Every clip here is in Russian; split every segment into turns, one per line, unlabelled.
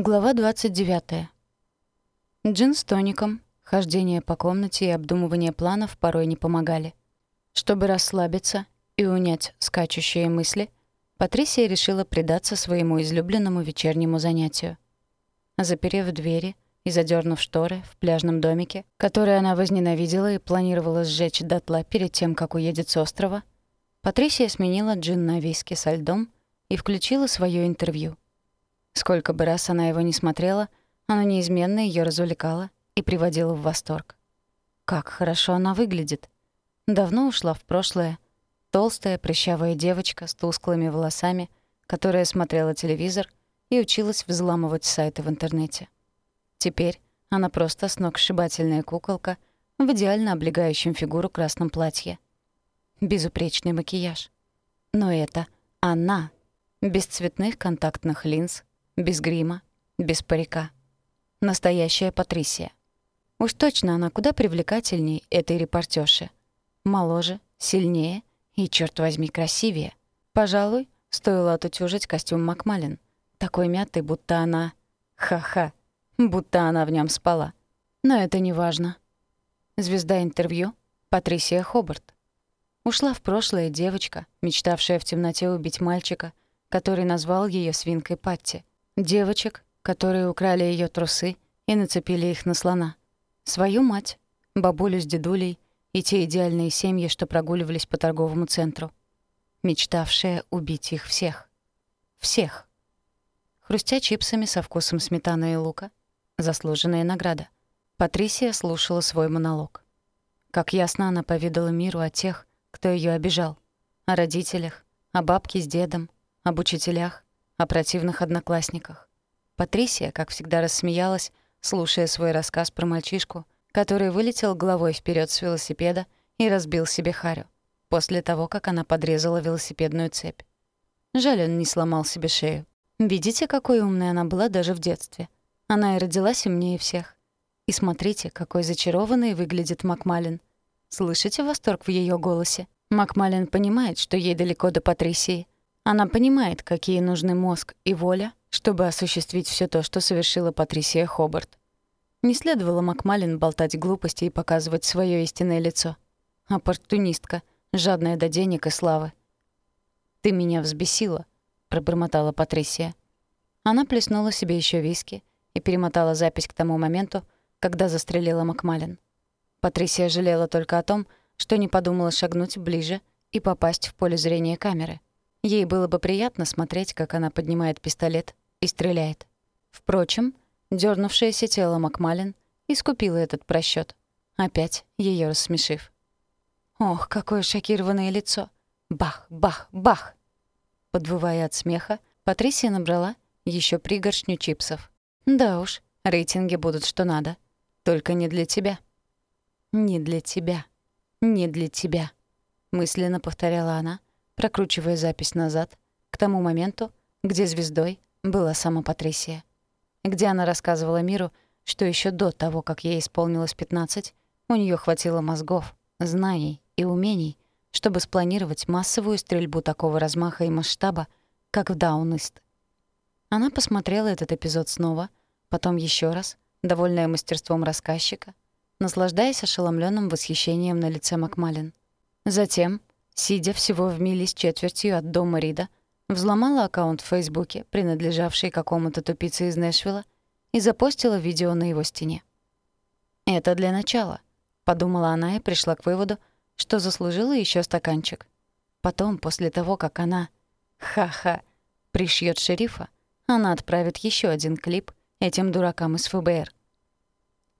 Глава 29. Джин с тоником, хождение по комнате и обдумывание планов порой не помогали. Чтобы расслабиться и унять скачущие мысли, Патрисия решила предаться своему излюбленному вечернему занятию. Заперев двери и задернув шторы в пляжном домике, который она возненавидела и планировала сжечь дотла перед тем, как уедет с острова, Патрисия сменила джин на виски со льдом и включила свое интервью — Сколько бы раз она его не смотрела, оно неизменно ее развлекало и приводило в восторг. Как хорошо она выглядит. Давно ушла в прошлое. Толстая, прыщавая девочка с тусклыми волосами, которая смотрела телевизор и училась взламывать сайты в интернете. Теперь она просто сногсшибательная куколка в идеально облегающем фигуру красном платье. Безупречный макияж. Но это она. Без цветных контактных линз, без грима, без парика. Настоящая Патрисия. Уж точно она куда привлекательней этой репортерши. Моложе, сильнее и, черт возьми, красивее. Пожалуй, стоило отутюжить костюм Макмалин. Такой мятый, будто она... Ха-ха, будто она в нем спала. Но это не важно. Звезда интервью — Патрисия Хобарт. Ушла в прошлое девочка, мечтавшая в темноте убить мальчика, который назвал ее свинкой Патти. Девочек, которые украли ее трусы и нацепили их на слона. Свою мать, бабулю с дедулей и те идеальные семьи, что прогуливались по торговому центру. Мечтавшая убить их всех. Всех. Хрустя чипсами со вкусом сметаны и лука. Заслуженная награда. Патрисия слушала свой монолог. Как ясно она поведала миру о тех, кто ее обижал. О родителях, о бабке с дедом, об учителях, о противных одноклассниках. Патрисия, как всегда, рассмеялась, слушая свой рассказ про мальчишку, который вылетел головой вперед с велосипеда и разбил себе харю, после того, как она подрезала велосипедную цепь. Жаль, он не сломал себе шею. Видите, какой умной она была даже в детстве. Она и родилась умнее всех. И смотрите, какой зачарованный выглядит Макмалин. Слышите восторг в ее голосе? Макмалин понимает, что ей далеко до Патрисии — она понимает, какие нужны мозг и воля, чтобы осуществить все то, что совершила Патрисия Хобарт. Не следовало Макмалин болтать глупости и показывать свое истинное лицо. Оппортунистка, жадная до денег и славы. «Ты меня взбесила», — пробормотала Патрисия. Она плеснула себе еще виски и перемотала запись к тому моменту, когда застрелила Макмалин. Патрисия жалела только о том, что не подумала шагнуть ближе и попасть в поле зрения камеры — Ей было бы приятно смотреть, как она поднимает пистолет и стреляет. Впрочем, дернувшееся тело Макмалин искупило этот просчет, опять ее рассмешив. «Ох, какое шокированное лицо! Бах, бах, бах!» Подвывая от смеха, Патрисия набрала еще пригоршню чипсов. «Да уж, рейтинги будут что надо. Только не для тебя». «Не для тебя. Не для тебя», — мысленно повторяла она, прокручивая запись назад, к тому моменту, где звездой была сама Патрисия. Где она рассказывала миру, что еще до того, как ей исполнилось 15, у нее хватило мозгов, знаний и умений, чтобы спланировать массовую стрельбу такого размаха и масштаба, как в Даунист. Она посмотрела этот эпизод снова, потом еще раз, довольная мастерством рассказчика, наслаждаясь ошеломленным восхищением на лице Макмалин. Затем сидя всего в миле с четвертью от дома Рида, взломала аккаунт в Фейсбуке, принадлежавший какому-то тупице из Нэшвилла, и запостила видео на его стене. «Это для начала», — подумала она и пришла к выводу, что заслужила еще стаканчик. Потом, после того, как она, ха-ха, пришьет шерифа, она отправит еще один клип этим дуракам из ФБР.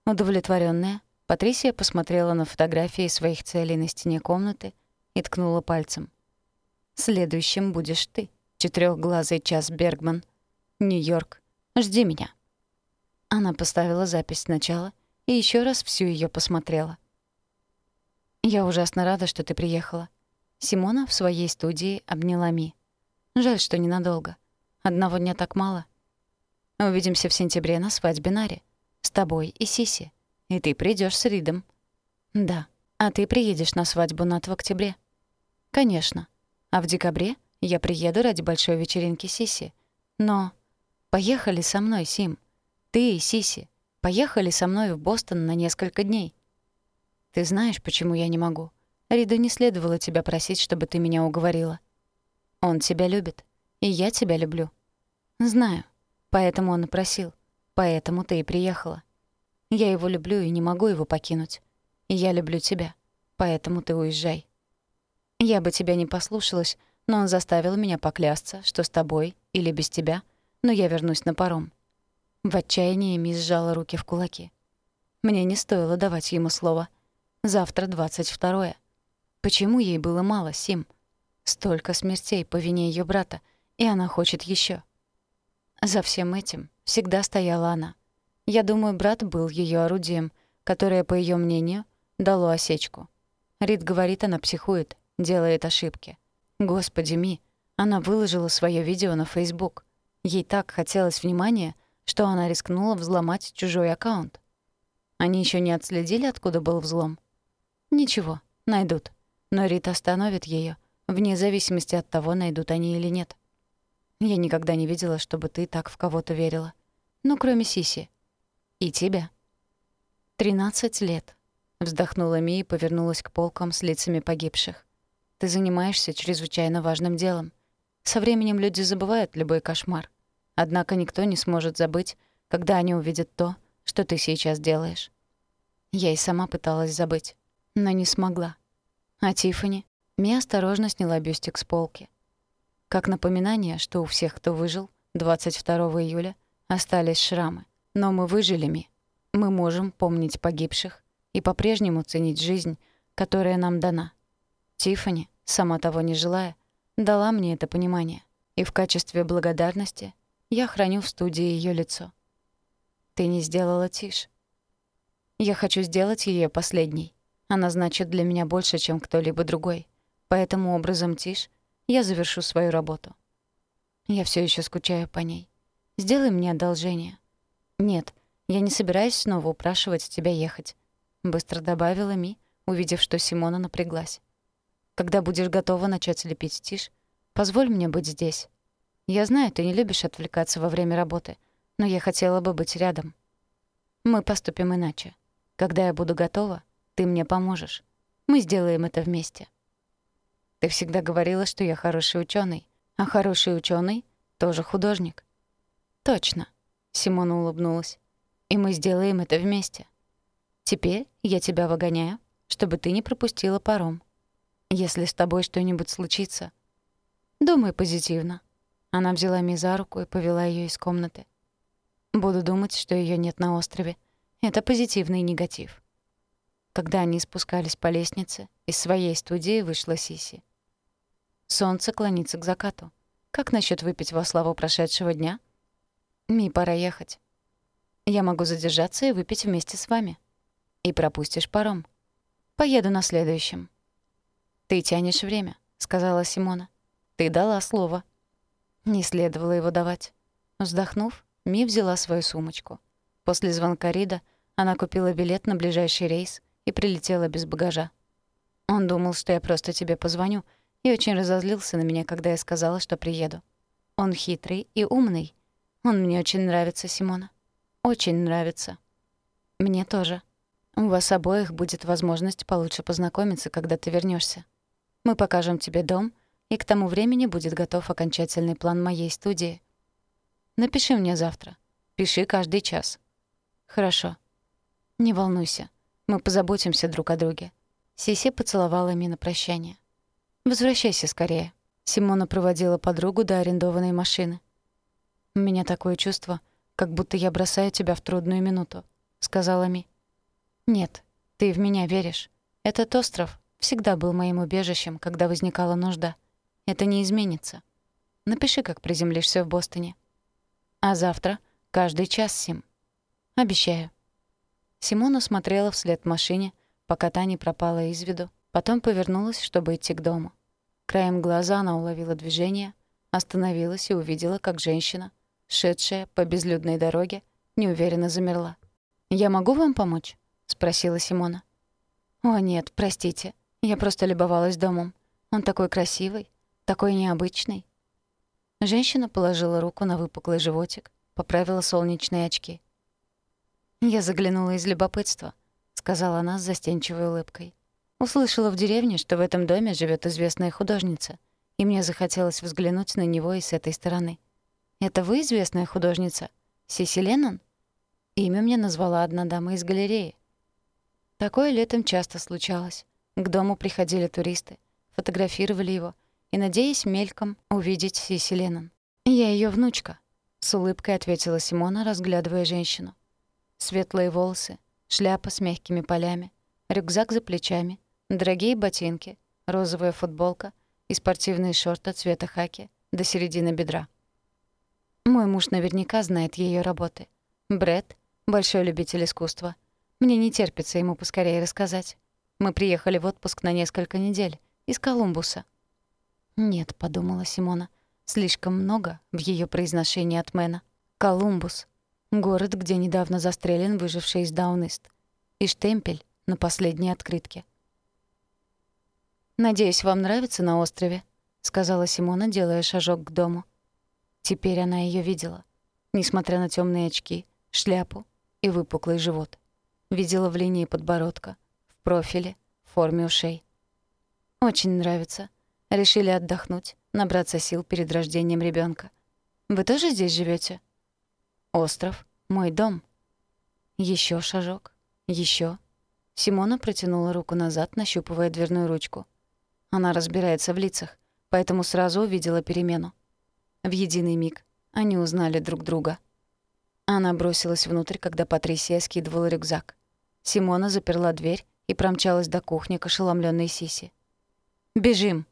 Удовлетворенная, Патрисия посмотрела на фотографии своих целей на стене комнаты — и ткнула пальцем. «Следующим будешь ты, четырёхглазый час Бергман. Нью-Йорк, жди меня». Она поставила запись сначала и еще раз всю ее посмотрела. «Я ужасно рада, что ты приехала». Симона в своей студии обняла Ми. «Жаль, что ненадолго. Одного дня так мало. Увидимся в сентябре на свадьбе Нари. С тобой и Сиси. И ты придешь с Ридом». «Да. А ты приедешь на свадьбу Нат в октябре». «Конечно. А в декабре я приеду ради большой вечеринки Сиси. Но Поехали со мной, Сим. Ты и Сиси. Поехали со мной в Бостон на несколько дней. Ты знаешь, почему я не могу? Рида не следовало тебя просить, чтобы ты меня уговорила. Он тебя любит, и я тебя люблю. Знаю. Поэтому он и просил. Поэтому ты и приехала. Я его люблю и не могу его покинуть. Я люблю тебя. Поэтому ты уезжай. Я бы тебя не послушалась, но он заставил меня поклясться, что с тобой или без тебя, но я вернусь на паром. В отчаянии Мисс сжала руки в кулаки. Мне не стоило давать ему слово. Завтра двадцать второе. Почему ей было мало, Сим? Столько смертей по вине ее брата, и она хочет еще. За всем этим всегда стояла она. Я думаю, брат был ее орудием, которое, по ее мнению, дало осечку. Рид говорит, она психует, делает ошибки. Господи, Ми, она выложила свое видео на Facebook. Ей так хотелось внимания, что она рискнула взломать чужой аккаунт. Они еще не отследили, откуда был взлом? Ничего, найдут. Но Рит остановит ее, вне зависимости от того, найдут они или нет. Я никогда не видела, чтобы ты так в кого-то верила. Ну, кроме Сиси. И тебя. «Тринадцать лет», — вздохнула Ми и повернулась к полкам с лицами погибших. «Ты занимаешься чрезвычайно важным делом. Со временем люди забывают любой кошмар. Однако никто не сможет забыть, когда они увидят то, что ты сейчас делаешь». Я и сама пыталась забыть, но не смогла. А Тиффани? Ми осторожно сняла бюстик с полки. Как напоминание, что у всех, кто выжил, 22 июля остались шрамы. Но мы выжили, Ми. Мы можем помнить погибших и по-прежнему ценить жизнь, которая нам дана. Тиффани, сама того не желая, дала мне это понимание. И в качестве благодарности я храню в студии ее лицо. Ты не сделала тишь. Я хочу сделать ее последней. Она значит для меня больше, чем кто-либо другой. Поэтому образом тишь я завершу свою работу. Я все еще скучаю по ней. Сделай мне одолжение. Нет, я не собираюсь снова упрашивать тебя ехать, быстро добавила Ми, увидев, что Симона напряглась. Когда будешь готова начать лепить тишь, позволь мне быть здесь. Я знаю, ты не любишь отвлекаться во время работы, но я хотела бы быть рядом. Мы поступим иначе. Когда я буду готова, ты мне поможешь. Мы сделаем это вместе. Ты всегда говорила, что я хороший ученый, а хороший ученый тоже художник. Точно, Симона улыбнулась. И мы сделаем это вместе. Теперь я тебя выгоняю, чтобы ты не пропустила паром. Если с тобой что-нибудь случится, думай позитивно. Она взяла Ми за руку и повела ее из комнаты. Буду думать, что ее нет на острове. Это позитивный негатив. Когда они спускались по лестнице, из своей студии вышла Сиси. Солнце клонится к закату. Как насчет выпить во славу прошедшего дня? Ми, пора ехать. Я могу задержаться и выпить вместе с вами. И пропустишь паром. Поеду на следующем. Ты тянешь время, сказала Симона. Ты дала слово. Не следовало его давать. Вздохнув, Ми взяла свою сумочку. После звонка Рида она купила билет на ближайший рейс и прилетела без багажа. Он думал, что я просто тебе позвоню — и очень разозлился на меня, когда я сказала, что приеду. Он хитрый и умный. Он мне очень нравится, Симона. Очень нравится. Мне тоже. У вас обоих будет возможность получше познакомиться, когда ты вернешься. Мы покажем тебе дом, и к тому времени будет готов окончательный план моей студии. Напиши мне завтра. Пиши каждый час. Хорошо. Не волнуйся. Мы позаботимся друг о друге. Сиси поцеловала Ми на прощание. «Возвращайся скорее». Симона проводила подругу до арендованной машины. «У меня такое чувство, как будто я бросаю тебя в трудную минуту», — сказала Ми. «Нет, ты в меня веришь. Этот остров всегда был моим убежищем, когда возникала нужда. Это не изменится. Напиши, как приземлишься в Бостоне. А завтра каждый час, Сим. Обещаю». Симона смотрела вслед машине, пока та не пропала из виду, потом повернулась, чтобы идти к дому. Краем глаза она уловила движение, остановилась и увидела, как женщина, шедшая по безлюдной дороге, неуверенно замерла. «Я могу вам помочь?» — спросила Симона. «О, нет, простите. Я просто любовалась домом. Он такой красивый, такой необычный». Женщина положила руку на выпуклый животик поправила солнечные очки. «Я заглянула из любопытства», — сказала она с застенчивой улыбкой. «Услышала в деревне, что в этом доме живет известная художница, и мне захотелось взглянуть на него и с этой стороны. Это вы известная художница? Сиси Леннон?» Имя мне назвала одна дама из галереи. Такое летом часто случалось. К дому приходили туристы, фотографировали его и, надеясь мельком увидеть Сиси Леннон. «Я ее внучка», — с улыбкой ответила Симона, разглядывая женщину. Светлые волосы, шляпа с мягкими полями, рюкзак за плечами, дорогие ботинки, розовая футболка и спортивные шорты цвета хаки до середины бедра. Мой муж наверняка знает ее работы. Брэд — большой любитель искусства. Мне не терпится ему поскорее рассказать. Мы приехали в отпуск на несколько недель из Колумбуса. «Нет», — подумала Симона, — «слишком много в ее произношении от Мэна. Колумбус. Город, где недавно застрелен выживший из Даунист. И штемпель на последней открытке». «Надеюсь, вам нравится на острове», — сказала Симона, делая шажок к дому. Теперь она ее видела. Несмотря на темные очки, шляпу и выпуклый живот. Видела в линии подбородка — профиле, форме ушей. Очень нравится. Решили отдохнуть, набраться сил перед рождением ребенка. Вы тоже здесь живете? Остров — мой дом. Еще шажок. еще. Симона протянула руку назад, нащупывая дверную ручку. Она разбирается в лицах, поэтому сразу увидела перемену. В единый миг они узнали друг друга. Она бросилась внутрь, когда Патрисия скидывала рюкзак. Симона заперла дверь и промчалась до кухни к ошеломлённой Сиси. «Бежим!»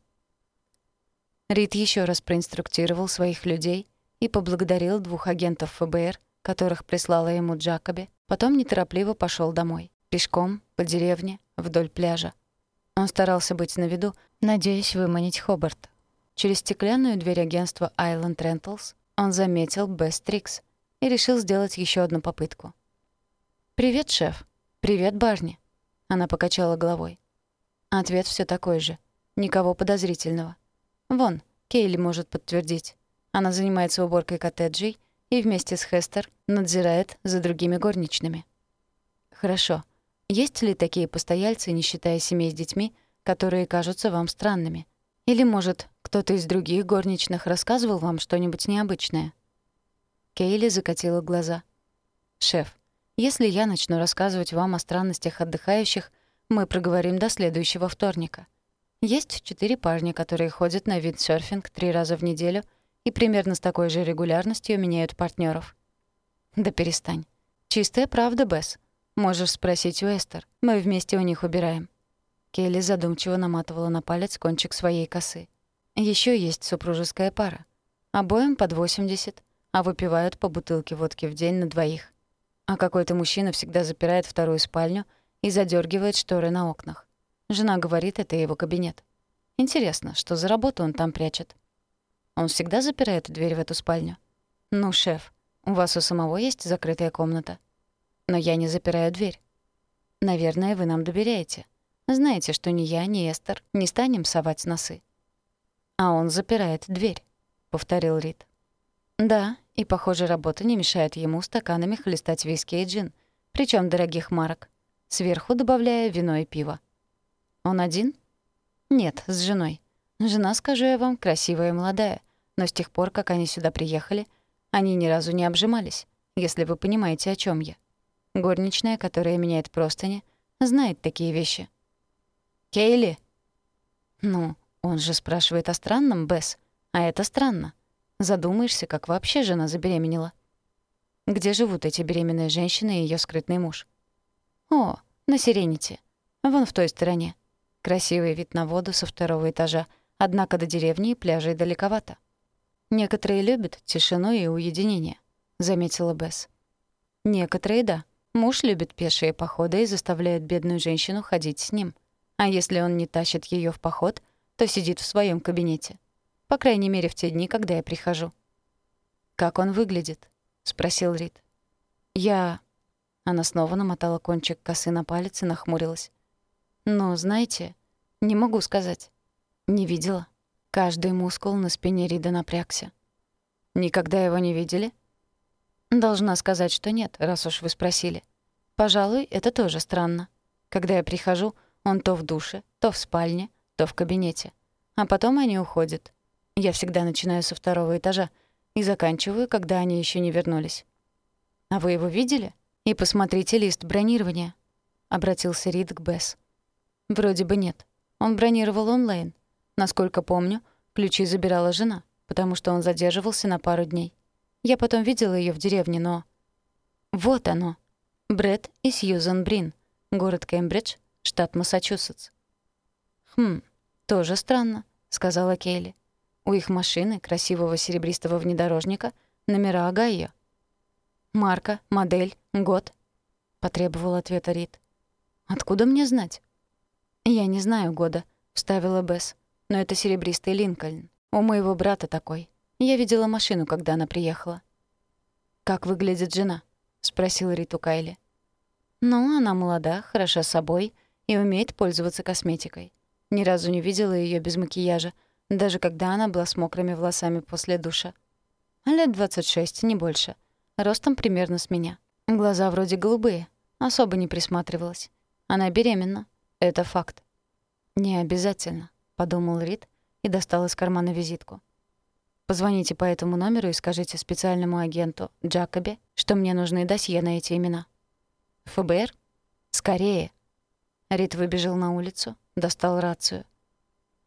Рид еще раз проинструктировал своих людей и поблагодарил двух агентов ФБР, которых прислала ему Джакоби, потом неторопливо пошел домой, пешком, по деревне, вдоль пляжа. Он старался быть на виду, надеясь выманить Хобарт. Через стеклянную дверь агентства Island Rentals он заметил Бесс Трикс и решил сделать еще одну попытку. «Привет, шеф. Привет, Барни. Она покачала головой. Ответ все такой же. Никого подозрительного. Вон, Кейли может подтвердить. Она занимается уборкой коттеджей и вместе с Хестер надзирает за другими горничными. Хорошо. Есть ли такие постояльцы, не считая семей с детьми, которые кажутся вам странными? Или, может, кто-то из других горничных рассказывал вам что-нибудь необычное? Кейли закатила глаза. «Шеф, если я начну рассказывать вам о странностях отдыхающих, мы проговорим до следующего вторника. Есть четыре парня, которые ходят на виндсерфинг три раза в неделю и примерно с такой же регулярностью меняют партнеров. Да перестань. Чистая правда, Бесс. Можешь спросить у Эстер. Мы вместе у них убираем. Келли задумчиво наматывала на палец кончик своей косы. Еще есть супружеская пара. Обоим под 80, а выпивают по бутылке водки в день на двоих а какой-то мужчина всегда запирает вторую спальню и задергивает шторы на окнах. Жена говорит, это его кабинет. Интересно, что за работу он там прячет? Он всегда запирает дверь в эту спальню? Ну, шеф, у вас у самого есть закрытая комната? Но я не запираю дверь. Наверное, вы нам доверяете. Знаете, что ни я, ни Эстер не станем совать носы. А он запирает дверь, повторил Рид. Да, и, похоже, работа не мешает ему стаканами хлестать виски и джин, причем дорогих марок, сверху добавляя вино и пиво. Он один? Нет, с женой. Жена, скажу я вам, красивая и молодая, но с тех пор, как они сюда приехали, они ни разу не обжимались, если вы понимаете, о чем я. Горничная, которая меняет простыни, знает такие вещи. «Кейли?» «Ну, он же спрашивает о странном, Бесс, а это странно. Задумаешься, как вообще жена забеременела. Где живут эти беременные женщины и ее скрытный муж? О, на Сирените. Вон в той стороне. Красивый вид на воду со второго этажа, однако до деревни и пляжей далековато. Некоторые любят тишину и уединение, заметила Бесс. Некоторые — да. Муж любит пешие походы и заставляет бедную женщину ходить с ним. А если он не тащит ее в поход, то сидит в своем кабинете. По крайней мере, в те дни, когда я прихожу. «Как он выглядит?» — спросил Рид. «Я...» Она снова намотала кончик косы на палец и нахмурилась. «Ну, знаете, не могу сказать. Не видела. Каждый мускул на спине Рида напрягся. Никогда его не видели?» Должна сказать, что нет, раз уж вы спросили. Пожалуй, это тоже странно. Когда я прихожу, он то в душе, то в спальне, то в кабинете. А потом они уходят. Я всегда начинаю со второго этажа и заканчиваю, когда они еще не вернулись. «А вы его видели? И посмотрите лист бронирования», — обратился Рид к Бесс. «Вроде бы нет. Он бронировал онлайн. Насколько помню, ключи забирала жена, потому что он задерживался на пару дней. Я потом видела ее в деревне, но... Вот оно. Брэд и Сьюзан Брин. Город Кембридж, штат Массачусетс. «Хм, тоже странно», — сказала Кейли. «У их машины, красивого серебристого внедорожника, номера Огайо». «Марка, модель, год?» — потребовал ответа Рид. «Откуда мне знать?» «Я не знаю года», — вставила Бесс. «Но это серебристый Линкольн. У моего брата такой. Я видела машину, когда она приехала. «Как выглядит жена?» — спросил Риту Кайли. «Ну, она молода, хороша собой и умеет пользоваться косметикой. Ни разу не видела ее без макияжа, даже когда она была с мокрыми волосами после душа. Лет 26, не больше. Ростом примерно с меня. Глаза вроде голубые. Особо не присматривалась. Она беременна. Это факт. «Не обязательно», — подумал Рит и достал из кармана визитку. Позвоните по этому номеру и скажите специальному агенту Джакобе, что мне нужны досье на эти имена. ФБР? Скорее. Рид выбежал на улицу, достал рацию.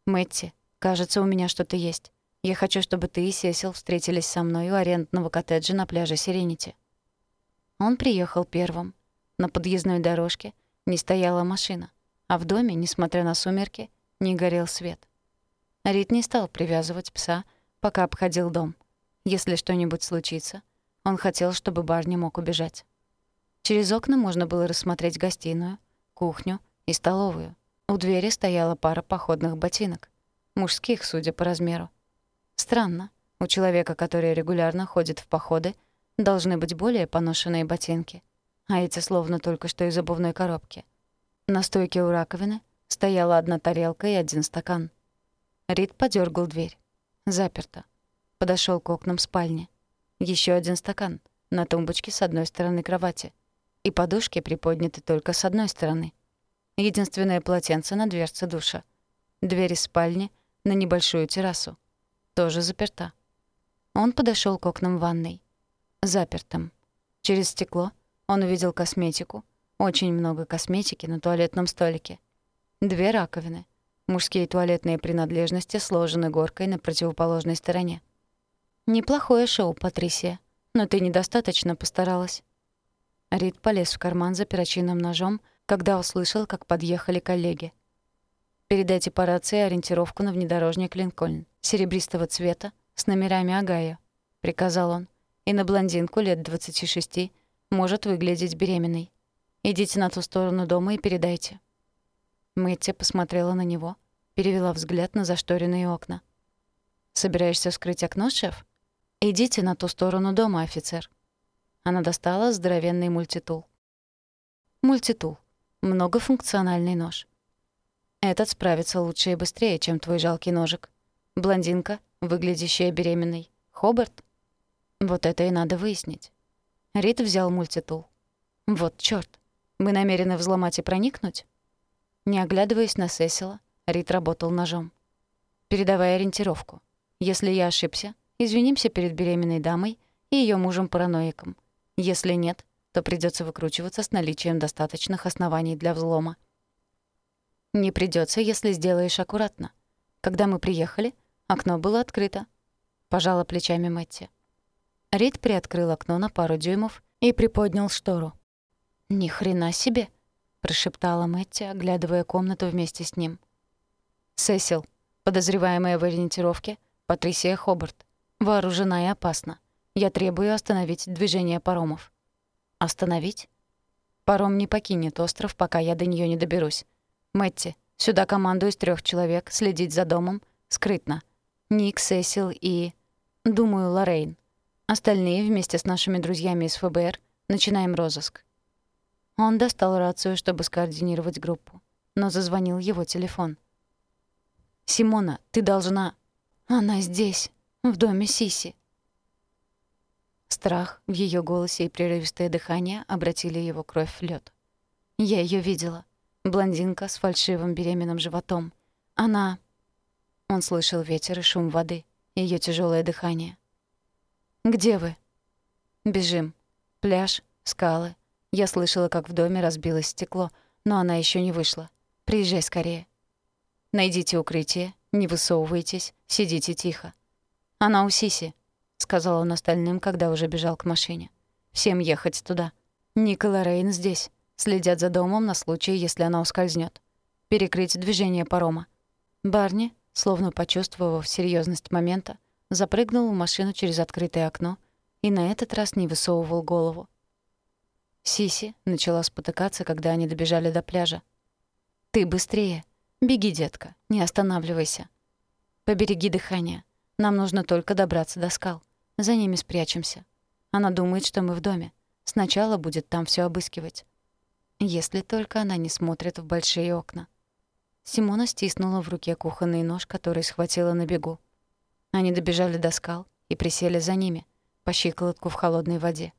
Мэтти, кажется, у меня что-то есть. Я хочу, чтобы ты и Сесил встретились со мной у арендного коттеджа на пляже Сиренити. Он приехал первым. На подъездной дорожке не стояла машина, а в доме, несмотря на сумерки, не горел свет. Рид не стал привязывать пса, пока обходил дом. Если что-нибудь случится, он хотел, чтобы Барни мог убежать. Через окна можно было рассмотреть гостиную, кухню и столовую. У двери стояла пара походных ботинок. Мужских, судя по размеру. Странно. У человека, который регулярно ходит в походы, должны быть более поношенные ботинки. А эти словно только что из обувной коробки. На стойке у раковины стояла одна тарелка и один стакан. Рид подергал дверь. Заперто. Подошел к окнам спальни. Еще один стакан на тумбочке с одной стороны кровати. И подушки приподняты только с одной стороны. Единственное полотенце на дверце душа. Дверь из спальни на небольшую террасу. Тоже заперта. Он подошел к окнам ванной. Запертым. Через стекло он увидел косметику. Очень много косметики на туалетном столике. Две раковины. Мужские туалетные принадлежности сложены горкой на противоположной стороне. «Неплохое шоу, Патрисия, но ты недостаточно постаралась». Рид полез в карман за перочинным ножом, когда услышал, как подъехали коллеги. «Передайте по рации ориентировку на внедорожник Линкольн, серебристого цвета, с номерами Агая», — приказал он. «И на блондинку лет 26 может выглядеть беременной. Идите на ту сторону дома и передайте». Мэтти посмотрела на него, перевела взгляд на зашторенные окна. «Собираешься вскрыть окно, шеф? Идите на ту сторону дома, офицер». Она достала здоровенный мультитул. Мультитул. Многофункциональный нож. Этот справится лучше и быстрее, чем твой жалкий ножик. Блондинка, выглядящая беременной. Хобарт? Вот это и надо выяснить. Рит взял мультитул. Вот чёрт. Мы намерены взломать и проникнуть? Не оглядываясь на Сесила, Рид работал ножом. «Передавай ориентировку. Если я ошибся, извинимся перед беременной дамой и ее мужем-параноиком. Если нет, то придется выкручиваться с наличием достаточных оснований для взлома. Не придется, если сделаешь аккуратно. Когда мы приехали, окно было открыто. Пожала плечами Мэтти. Рид приоткрыл окно на пару дюймов и приподнял штору. «Ни хрена себе!» — прошептала Мэтти, оглядывая комнату вместе с ним. «Сесил, подозреваемая в ориентировке, Патрисия Хобарт. Вооружена и опасна. Я требую остановить движение паромов». «Остановить?» «Паром не покинет остров, пока я до нее не доберусь. Мэтти, сюда команду из трех человек, следить за домом, скрытно. Ник, Сесил и... Думаю, Лоррейн. Остальные вместе с нашими друзьями из ФБР начинаем розыск. Он достал рацию, чтобы скоординировать группу. Но зазвонил его телефон. «Симона, ты должна...» «Она здесь, в доме Сиси». Страх в ее голосе и прерывистое дыхание обратили его кровь в лед. Я ее видела. Блондинка с фальшивым беременным животом. Она... Он слышал ветер и шум воды, ее тяжелое дыхание. «Где вы?» «Бежим. Пляж, скалы. Я слышала, как в доме разбилось стекло, но она еще не вышла. Приезжай скорее. Найдите укрытие, не высовывайтесь, сидите тихо. Она у Сиси», — сказал он остальным, когда уже бежал к машине. «Всем ехать туда. Никола Рейн здесь. Следят за домом на случай, если она ускользнет. Перекрыть движение парома. Барни, словно почувствовав серьезность момента, запрыгнул в машину через открытое окно и на этот раз не высовывал голову. Сиси начала спотыкаться, когда они добежали до пляжа. «Ты быстрее. Беги, детка, не останавливайся. Побереги дыхание. Нам нужно только добраться до скал. За ними спрячемся. Она думает, что мы в доме. Сначала будет там все обыскивать. Если только она не смотрит в большие окна. Симона стиснула в руке кухонный нож, который схватила на бегу. Они добежали до скал и присели за ними, по щиколотку в холодной воде.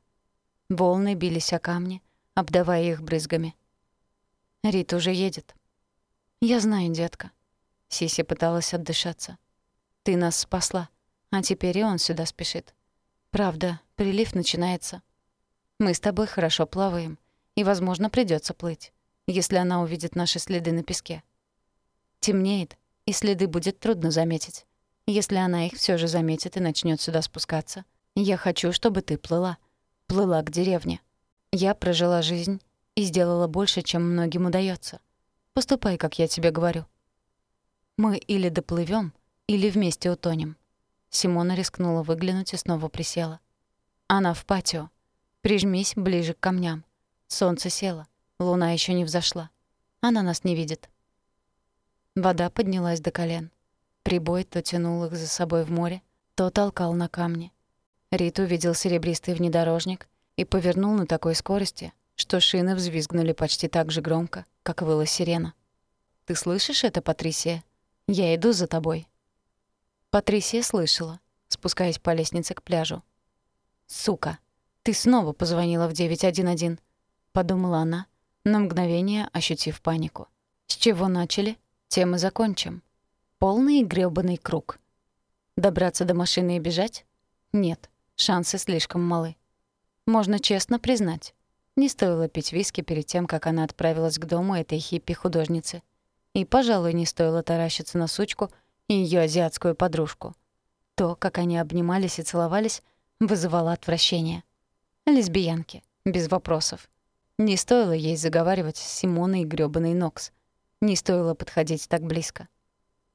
Волны бились о камни, обдавая их брызгами. Рит уже едет. «Я знаю, детка». Сиси пыталась отдышаться. «Ты нас спасла, а теперь и он сюда спешит. Правда, прилив начинается. Мы с тобой хорошо плаваем, и, возможно, придется плыть, если она увидит наши следы на песке. Темнеет, и следы будет трудно заметить. Если она их все же заметит и начнет сюда спускаться, я хочу, чтобы ты плыла. Плыла к деревне. Я прожила жизнь и сделала больше, чем многим удается. Поступай, как я тебе говорю. Мы или доплывем, или вместе утонем. Симона рискнула выглянуть и снова присела. Она в патио. Прижмись ближе к камням. Солнце село, луна еще не взошла. Она нас не видит. Вода поднялась до колен. Прибой то тянул их за собой в море, то толкал на камни. Рит увидел серебристый внедорожник и повернул на такой скорости, что шины взвизгнули почти так же громко, как выла сирена. «Ты слышишь это, Патрисия? Я иду за тобой». Патрисия слышала, спускаясь по лестнице к пляжу. «Сука, ты снова позвонила в 911 подумала она, на мгновение ощутив панику. С чего начали, тем и закончим. Полный грёбаный круг. Добраться до машины и бежать? Нет, шансы слишком малы. Можно честно признать, не стоило пить виски перед тем, как она отправилась к дому этой хиппи-художницы. И, пожалуй, не стоило таращиться на сучку и её азиатскую подружку. То, как они обнимались и целовались, вызывало отвращение. Лесбиянки, без вопросов. Не стоило ей заговаривать с Симоной грёбаной Нокс. Не стоило подходить так близко.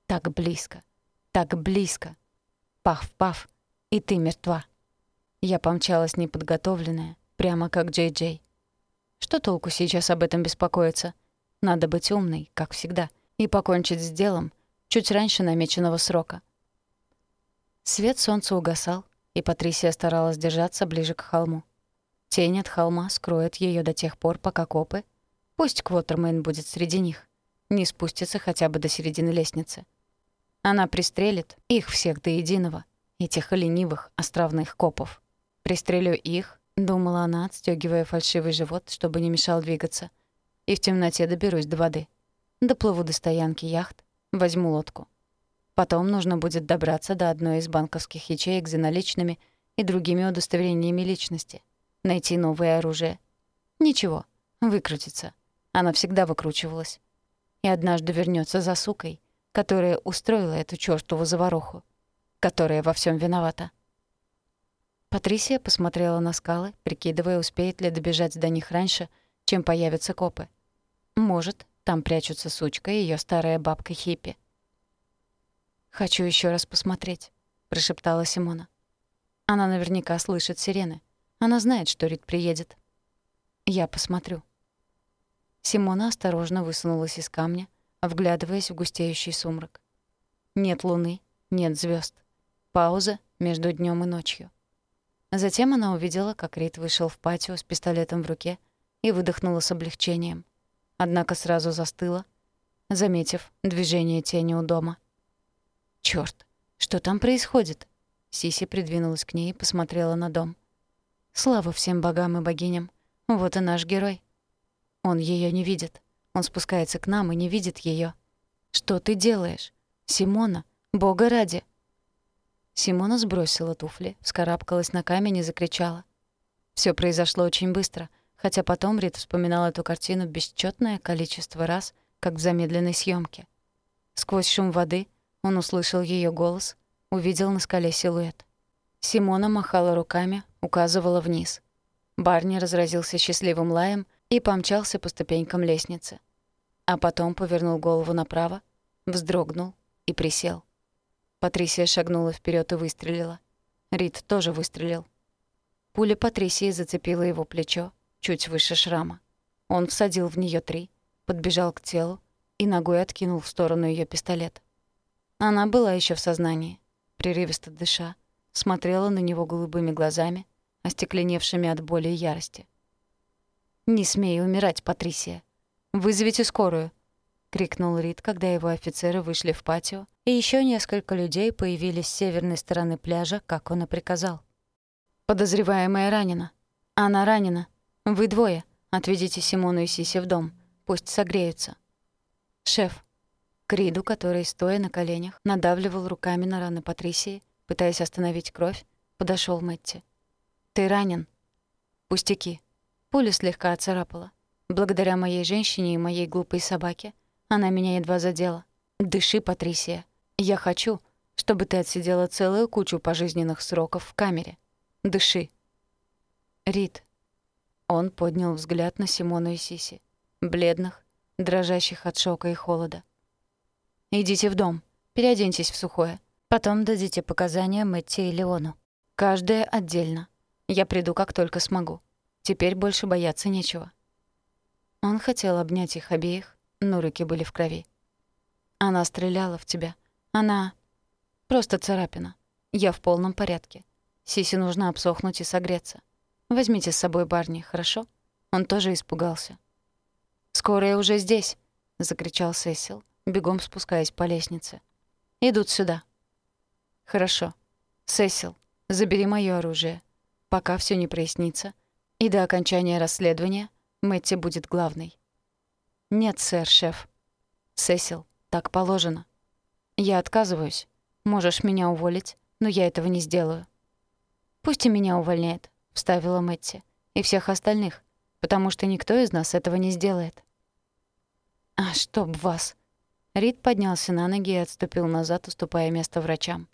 Так близко. Так близко. Паф-паф. И ты мертва. Я помчалась неподготовленная, прямо как Джей-Джей. Что толку сейчас об этом беспокоиться? Надо быть умной, как всегда, и покончить с делом чуть раньше намеченного срока. Свет солнца угасал, и Патрисия старалась держаться ближе к холму. Тень от холма скроет ее до тех пор, пока копы, пусть Квотермейн будет среди них, не спустится хотя бы до середины лестницы. Она пристрелит их всех до единого, этих ленивых островных копов. Пристрелю их, думала она, отстегивая фальшивый живот, чтобы не мешал двигаться, и в темноте доберусь до воды. Доплыву до стоянки яхт, возьму лодку. Потом нужно будет добраться до одной из банковских ячеек за наличными и другими удостоверениями личности — найти новое оружие. Ничего, выкрутится. Она всегда выкручивалась. И однажды вернется за сукой, которая устроила эту чёртову заваруху, которая во всем виновата. Патрисия посмотрела на скалы, прикидывая, успеет ли добежать до них раньше, чем появятся копы. Может, там прячутся сучка и её старая бабка Хиппи. «Хочу ещё раз посмотреть», — прошептала Симона. Она наверняка слышит сирены. Она знает, что Рид приедет. Я посмотрю. Симона осторожно высунулась из камня, вглядываясь в густеющий сумрак. Нет луны, нет звезд. Пауза между днем и ночью. Затем она увидела, как Рид вышел в патио с пистолетом в руке и выдохнула с облегчением. Однако сразу застыла, заметив движение тени у дома. «Чёрт, что там происходит?» Сиси придвинулась к ней и посмотрела на дом. Слава всем богам и богиням. Вот и наш герой. Он ее не видит. Он спускается к нам и не видит ее. Что ты делаешь? Симона, бога ради. Симона сбросила туфли, вскарабкалась на камень и закричала. Все произошло очень быстро, хотя потом Рит вспоминал эту картину бесчетное количество раз, как в замедленной съемке. Сквозь шум воды он услышал ее голос, увидел на скале силуэт. Симона махала руками, указывала вниз. Барни разразился счастливым лаем и помчался по ступенькам лестницы. А потом повернул голову направо, вздрогнул и присел. Патрисия шагнула вперед и выстрелила. Рид тоже выстрелил. Пуля Патрисии зацепила его плечо, чуть выше шрама. Он всадил в нее три, подбежал к телу и ногой откинул в сторону ее пистолет. Она была еще в сознании, прерывисто дыша, смотрела на него голубыми глазами, остекленевшими от боли и ярости. «Не смей умирать, Патрисия! Вызовите скорую!» — крикнул Рид, когда его офицеры вышли в патио, и еще несколько людей появились с северной стороны пляжа, как он и приказал. «Подозреваемая ранена. Она ранена. Вы двое. Отведите Симону и Сиси в дом. Пусть согреются». «Шеф». К Риду, который, стоя на коленях, надавливал руками на раны Патрисии, пытаясь остановить кровь, подошел Мэтти. «Ты ранен?» «Пустяки». Пуля слегка оцарапала. Благодаря моей женщине и моей глупой собаке она меня едва задела. «Дыши, Патрисия. Я хочу, чтобы ты отсидела целую кучу пожизненных сроков в камере. Дыши». «Рит». Он поднял взгляд на Симону и Сиси, бледных, дрожащих от шока и холода. «Идите в дом, переоденьтесь в сухое. Потом дадите показания Мэтти и Леону. Каждая отдельно. Я приду, как только смогу. Теперь больше бояться нечего». Он хотел обнять их обеих, но руки были в крови. «Она стреляла в тебя. Она...» «Просто царапина. Я в полном порядке. Сиси нужно обсохнуть и согреться. Возьмите с собой Барни, хорошо?» Он тоже испугался. «Скорая уже здесь!» — закричал Сесил, бегом спускаясь по лестнице. «Идут сюда». «Хорошо. Сесил, забери моё оружие. Пока всё не прояснится. И до окончания расследования Мэтти будет главной». «Нет, сэр, шеф». «Сесил, так положено». «Я отказываюсь. Можешь меня уволить, но я этого не сделаю». «Пусть и меня увольняет», — вставила Мэтти. «И всех остальных, потому что никто из нас этого не сделает». «А чтоб вас!» Рид поднялся на ноги и отступил назад, уступая место врачам.